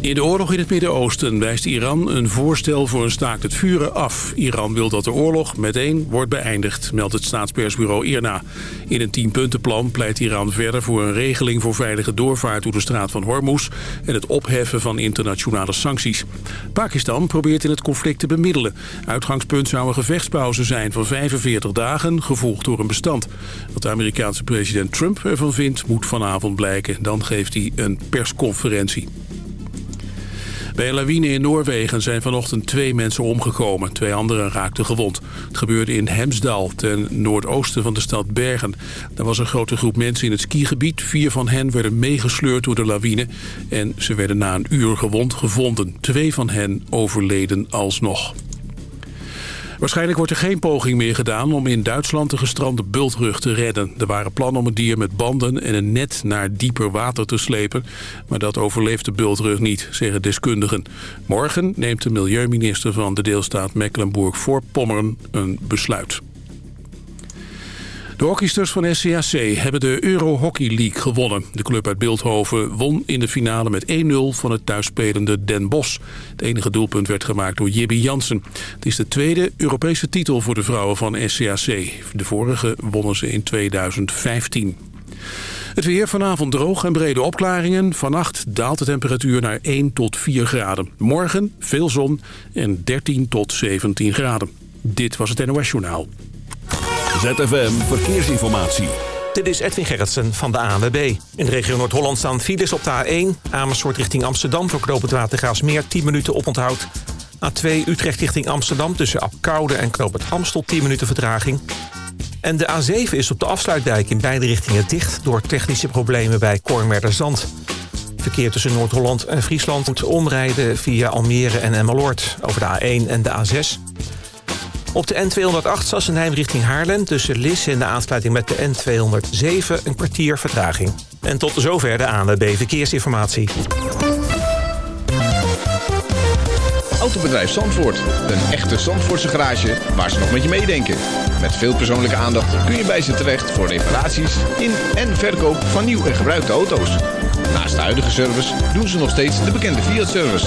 In de oorlog in het Midden-Oosten wijst Iran een voorstel voor een staakt het vuren af. Iran wil dat de oorlog meteen wordt beëindigd, meldt het staatspersbureau IRNA. In een tienpuntenplan pleit Iran verder voor een regeling voor veilige doorvaart door de straat van Hormuz en het opheffen van internationale sancties. Pakistan probeert in het conflict te bemiddelen. Uitgangspunt zou een gevechtspauze zijn van 45 dagen, gevolgd door een bestand. Wat de Amerikaanse president Trump ervan vindt, moet vanavond blijken. Dan geeft hij een persconferentie. Bij een lawine in Noorwegen zijn vanochtend twee mensen omgekomen. Twee anderen raakten gewond. Het gebeurde in Hemsdal, ten noordoosten van de stad Bergen. Daar was een grote groep mensen in het skigebied. Vier van hen werden meegesleurd door de lawine. En ze werden na een uur gewond gevonden. Twee van hen overleden alsnog. Waarschijnlijk wordt er geen poging meer gedaan om in Duitsland de gestrande bultrug te redden. Er waren plannen om het dier met banden en een net naar dieper water te slepen. Maar dat overleeft de bultrug niet, zeggen deskundigen. Morgen neemt de milieuminister van de deelstaat Mecklenburg-Voorpommern een besluit. De hockeysters van SCAC hebben de Euro Hockey League gewonnen. De club uit Beeldhoven won in de finale met 1-0 van het thuisspelende Den Bosch. Het enige doelpunt werd gemaakt door Jibby Jansen. Het is de tweede Europese titel voor de vrouwen van SCAC. De vorige wonnen ze in 2015. Het weer vanavond droog en brede opklaringen. Vannacht daalt de temperatuur naar 1 tot 4 graden. Morgen veel zon en 13 tot 17 graden. Dit was het NOS Journaal. ZFM Verkeersinformatie. Dit is Edwin Gerritsen van de ANWB. In de regio Noord-Holland staan files op de A1. Amersfoort richting Amsterdam voor knooppunt Watergraafsmeer 10 minuten oponthoud. A2 Utrecht richting Amsterdam tussen Apkoude en knooppunt Amstel 10 minuten vertraging. En de A7 is op de afsluitdijk in beide richtingen dicht... door technische problemen bij Zand. Verkeer tussen Noord-Holland en Friesland moet omrijden via Almere en Emmeloord... over de A1 en de A6. Op de N208 Sassenheim richting Haarlem... tussen Lis en de aansluiting met de N207 een kwartier vertraging. En tot zover de ANWB Verkeersinformatie. Autobedrijf Zandvoort. Een echte Zandvoortse garage waar ze nog met je meedenken. Met veel persoonlijke aandacht kun je bij ze terecht... voor reparaties in en verkoop van nieuw en gebruikte auto's. Naast de huidige service doen ze nog steeds de bekende Fiat-service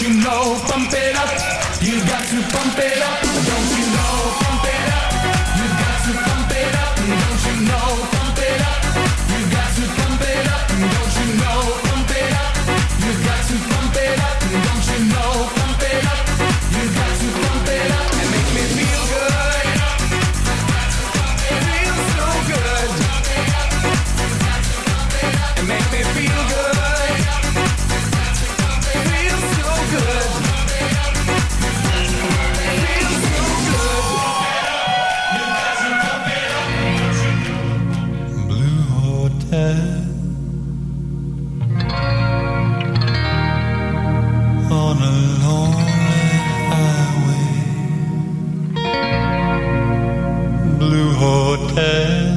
You know? Pump it up. You've got to pump it up, Blue Hotel.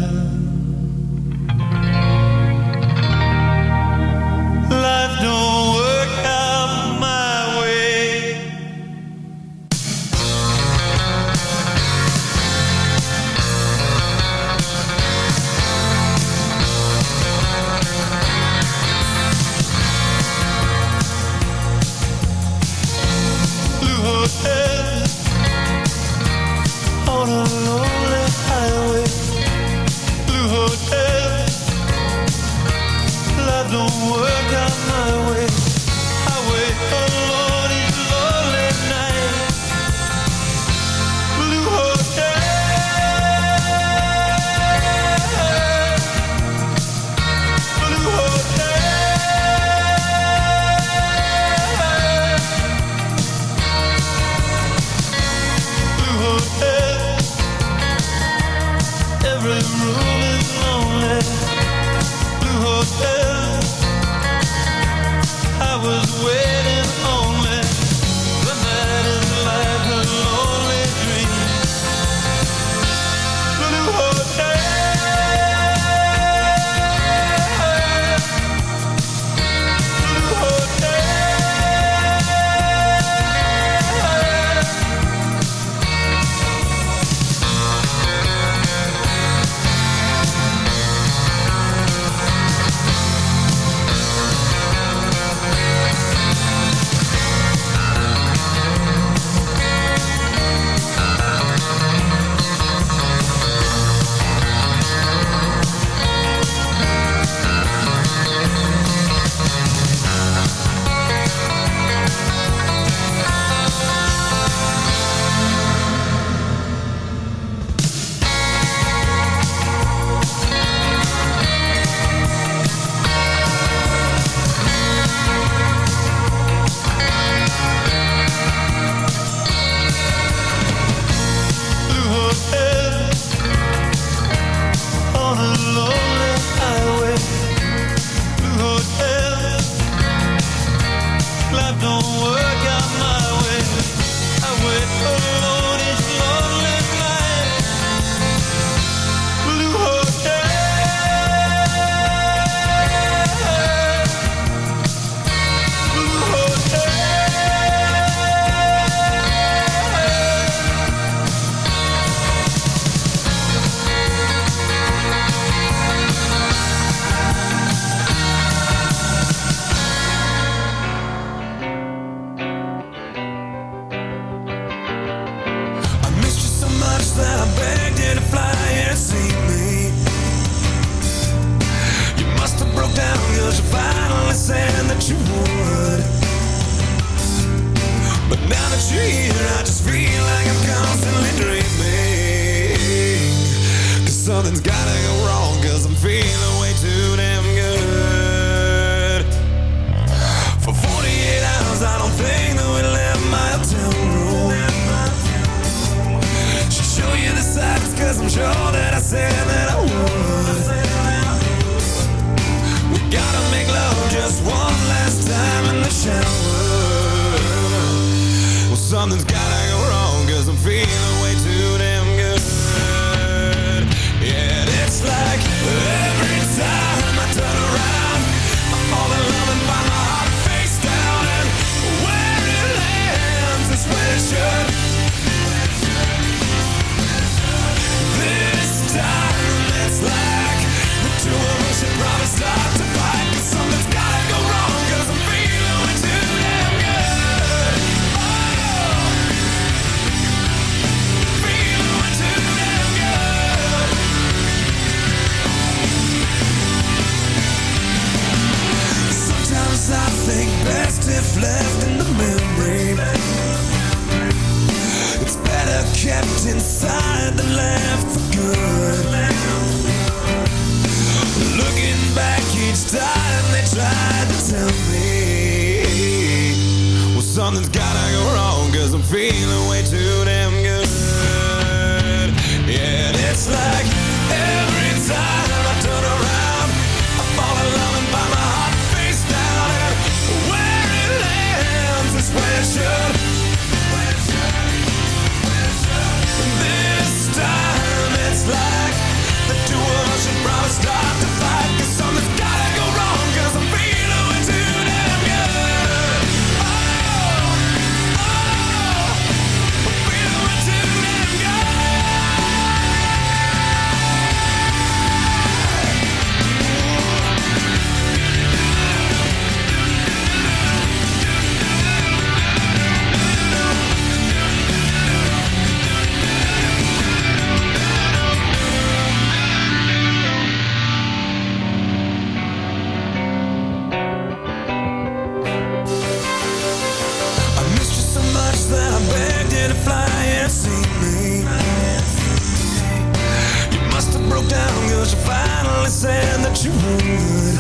Said that you would.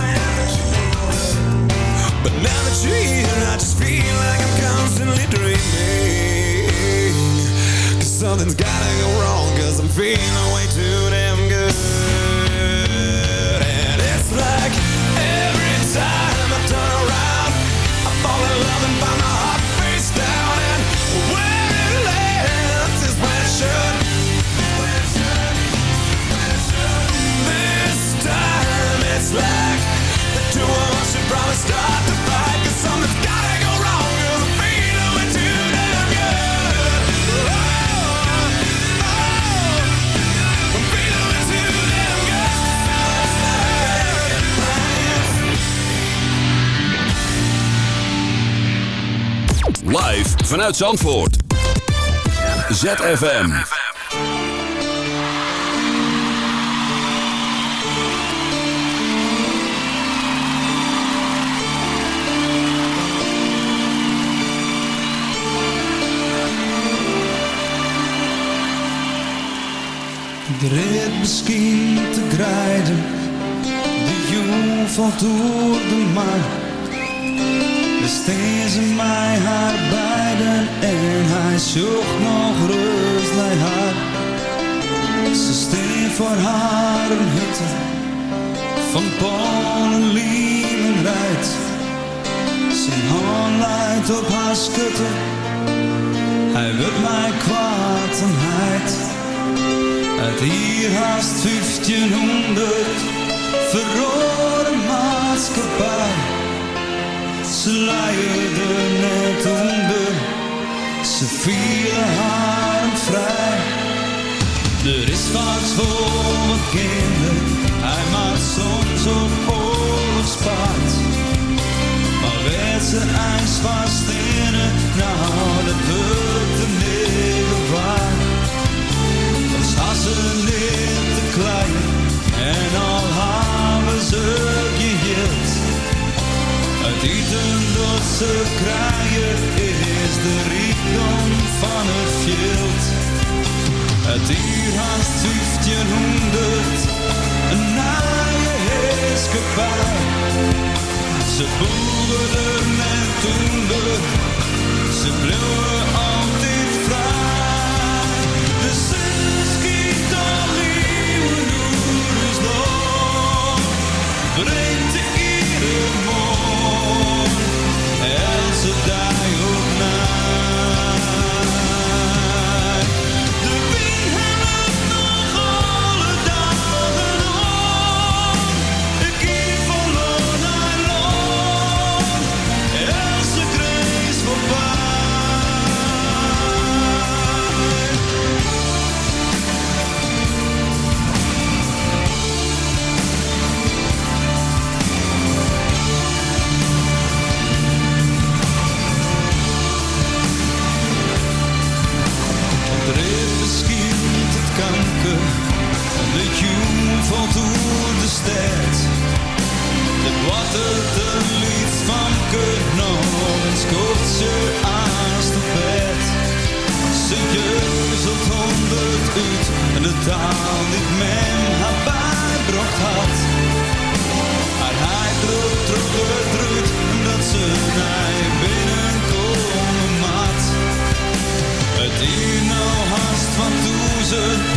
But now that you're here, I just feel like I'm constantly dreaming. Cause something's gotta go wrong, cause I'm feeling way too vanuit Zandvoort. ZFM. Ik red misschien te grijden, de jong valt door de maan. Besteed ze mij haar en hij zocht nog rust bij haar. Ze steen voor haar een hutte van Polen, lieven rijdt. Zijn hand leidt op haar schutte, hij wil mij kwaad en. Uit hier haast 1500 verrode maatschappij. Ze leiden net onder, ze vielen haar vrij. Er is vaak voor mijn kinderen, hij maakt soms op oorlogspaard. Maar werd ze ijs vast in het, nou dat wordt de negen waard. Dan ze neer te klein en al hebben ze. Dat ze krijgen is de rijkdom van het veld. Het hier haast 1500, een naaie heerskepaar. Ze boerden en toender, ze bleven scoort ze aast op bed. Ze jeuzelt honderd uit en de taal die men haar bijbracht had. Maar hij droeg terug dat ze naar binnenkomen mat. Het hier nou haast van toezen,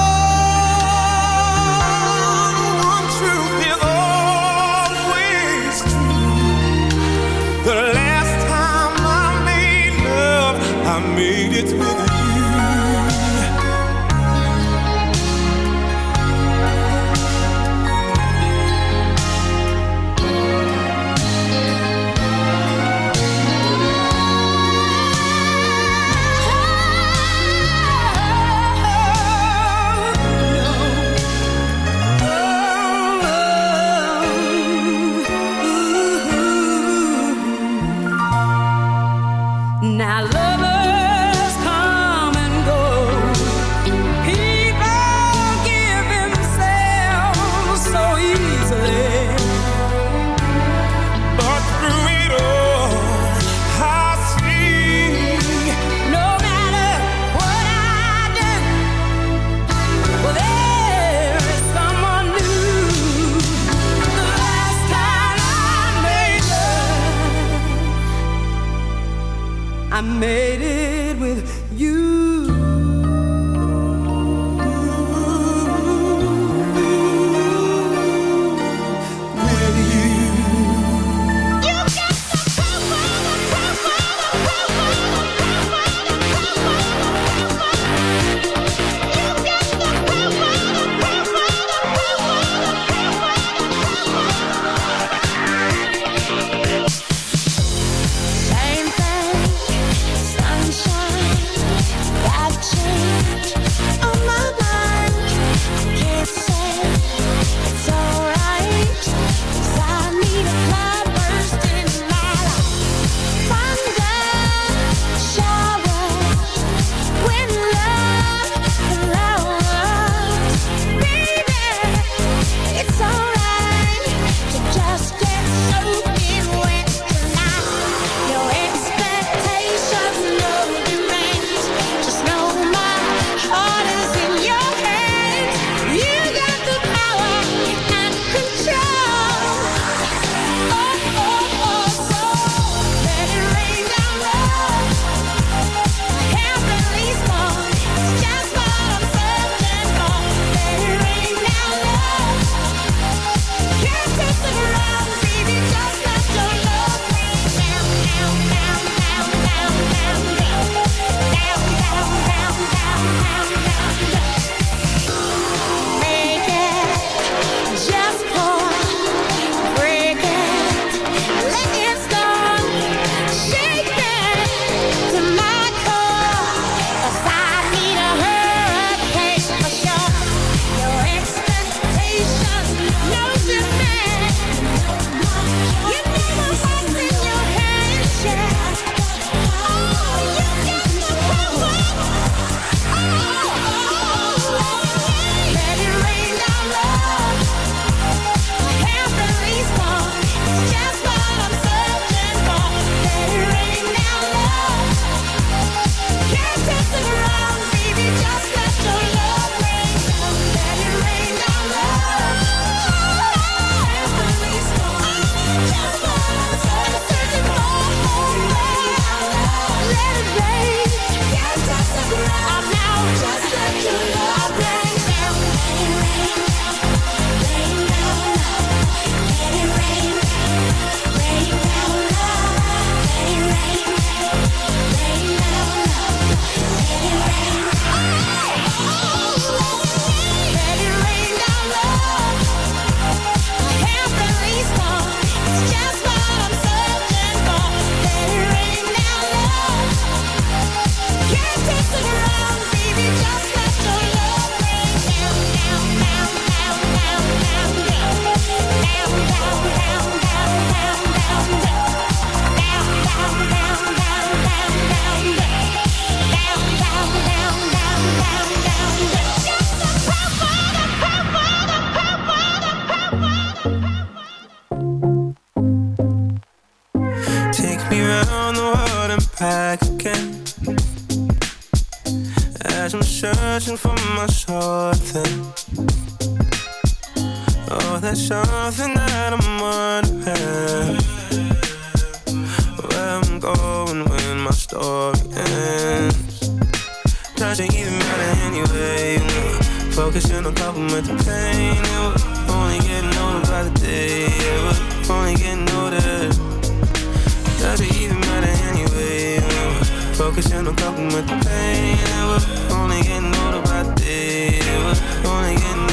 Focusing on coping with the pain, and we're only getting older by the day. We're only getting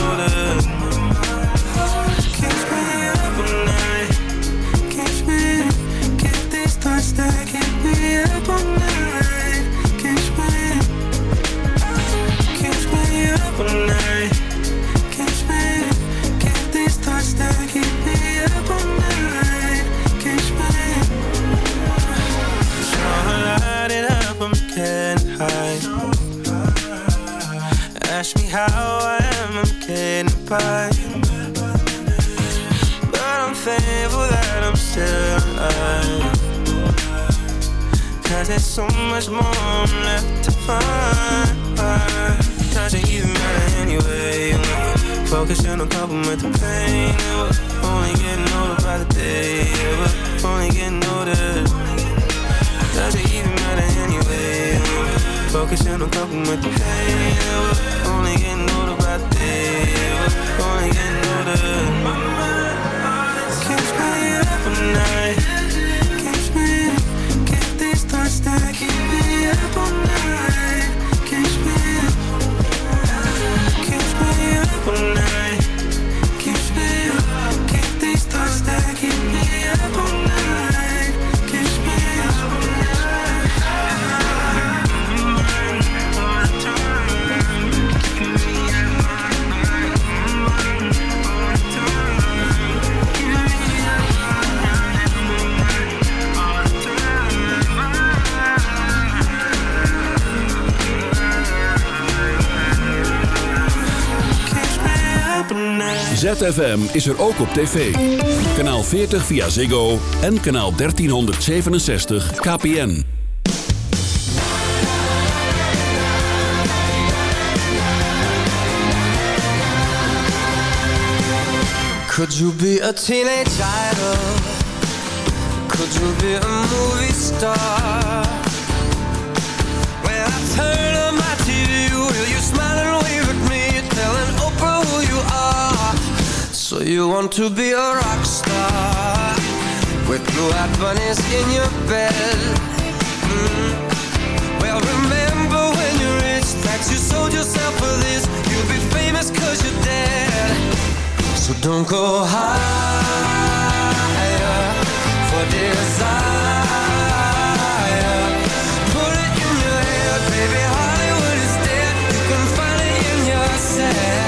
Cause there's so much more I'm left to find. Doesn't even matter anyway. Focusing on coping with the pain. We're only getting older by the day. Yeah, only getting older. Doesn't even matter anyway. Focusing on coping with the pain. Yeah, only getting older by the day. Yeah, only getting older. Keeps me up all night. I keep me up all night. ZFM is er ook op tv. Kanaal 40 via Ziggo en kanaal 1367 KPN. Could you be a teenage idol? Could you be a movie star? When I turn on my TV, will you smile and wave So you want to be a rock star with blue-eyed bunnies in your bed? Mm. Well, remember when you reached that you sold yourself for this. You'll be famous cause you're dead. So don't go higher for desire. Put it in your head, baby. Hollywood is dead. You can find it in yourself.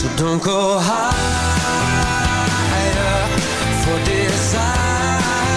So don't go higher for desire.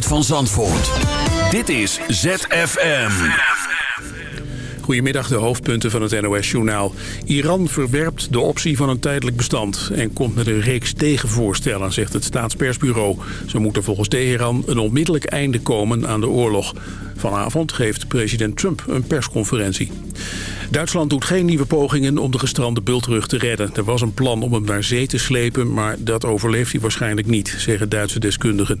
Van Zandvoort. Dit is ZFM. Goedemiddag, de hoofdpunten van het NOS-journaal. Iran verwerpt de optie van een tijdelijk bestand... en komt met een reeks tegenvoorstellen, zegt het staatspersbureau. Zo moet er volgens Teheran een onmiddellijk einde komen aan de oorlog. Vanavond geeft president Trump een persconferentie. Duitsland doet geen nieuwe pogingen om de gestrande bultrug te redden. Er was een plan om hem naar zee te slepen, maar dat overleeft hij waarschijnlijk niet, zeggen Duitse deskundigen.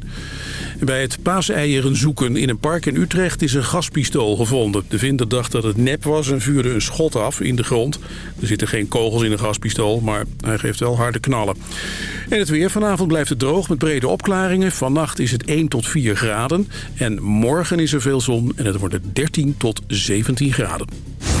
Bij het paaseieren zoeken in een park in Utrecht is een gaspistool gevonden. De vinder dacht dat het nep was en vuurde een schot af in de grond. Er zitten geen kogels in een gaspistool, maar hij geeft wel harde knallen. En het weer. Vanavond blijft het droog met brede opklaringen. Vannacht is het 1 tot 4 graden. En morgen is er veel zon en het wordt 13 tot 17 graden.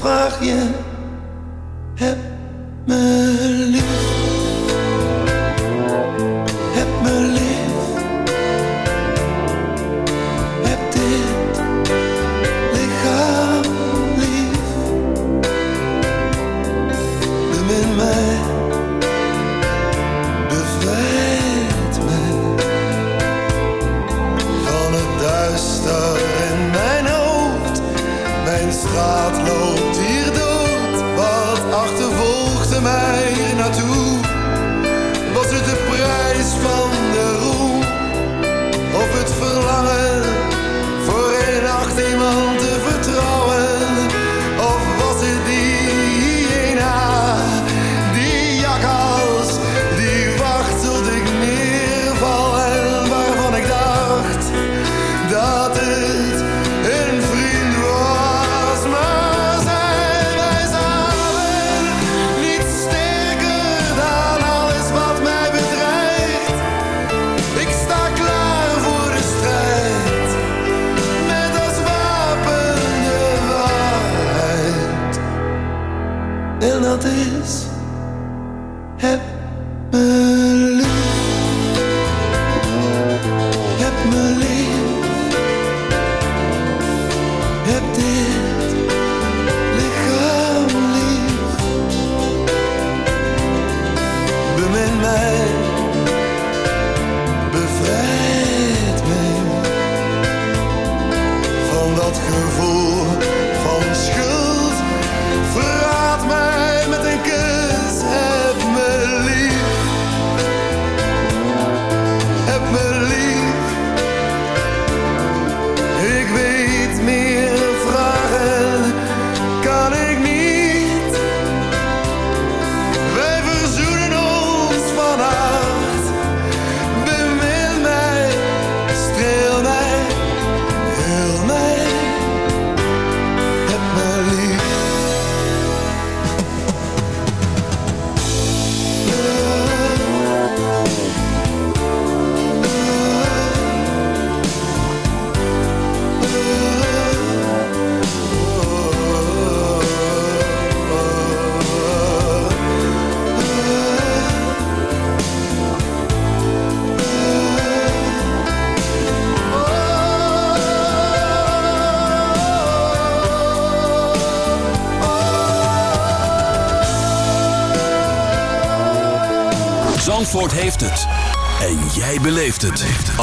Frage.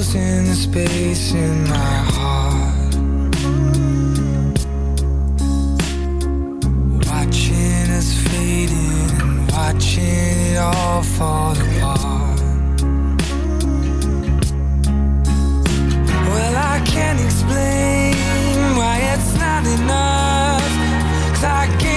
fills in the space in my heart. Watching us fading and watching it all fall apart. Well, I can't explain why it's not enough. Cause I can't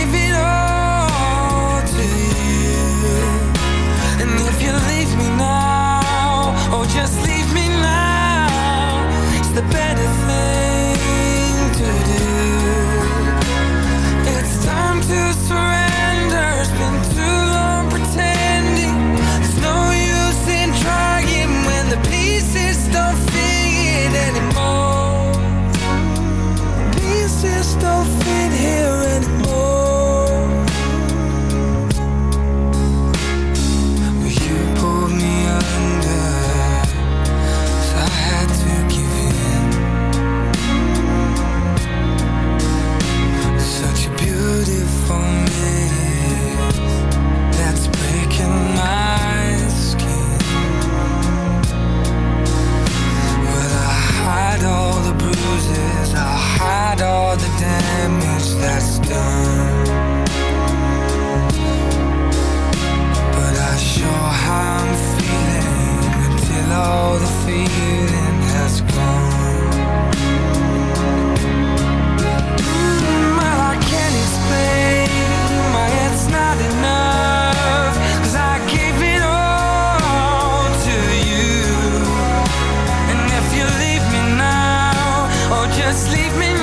just leave me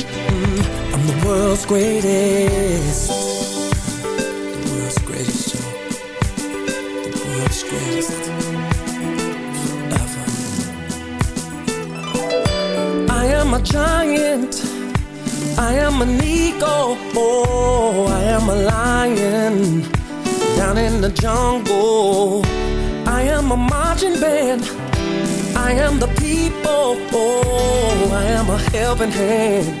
I'm the world's greatest. The world's greatest. The world's greatest. I am a giant. I am an eagle. Oh, I am a lion. Down in the jungle. I am a marching band. I am the people. Oh, I am a helping hand.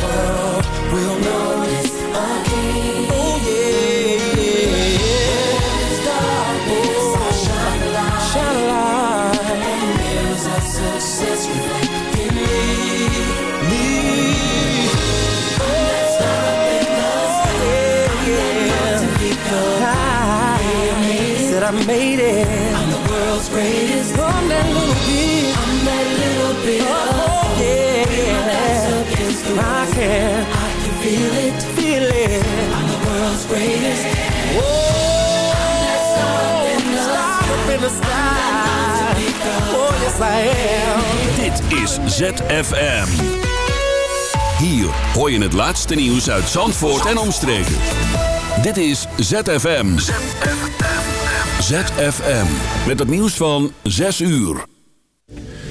I made it. I'm the world's greatest. I'm that little bit. I'm that little bit. Oh, yeah. I can. I can feel it. Feel it. I'm the world's greatest. Whoa. I'm that star up in the star up in the sky. Oh, yes, I am. Dit is ZFM. Hier hoor je het laatste nieuws uit Zandvoort en omstreken. Dit is ZFM. ZFM. Met het nieuws van 6 uur.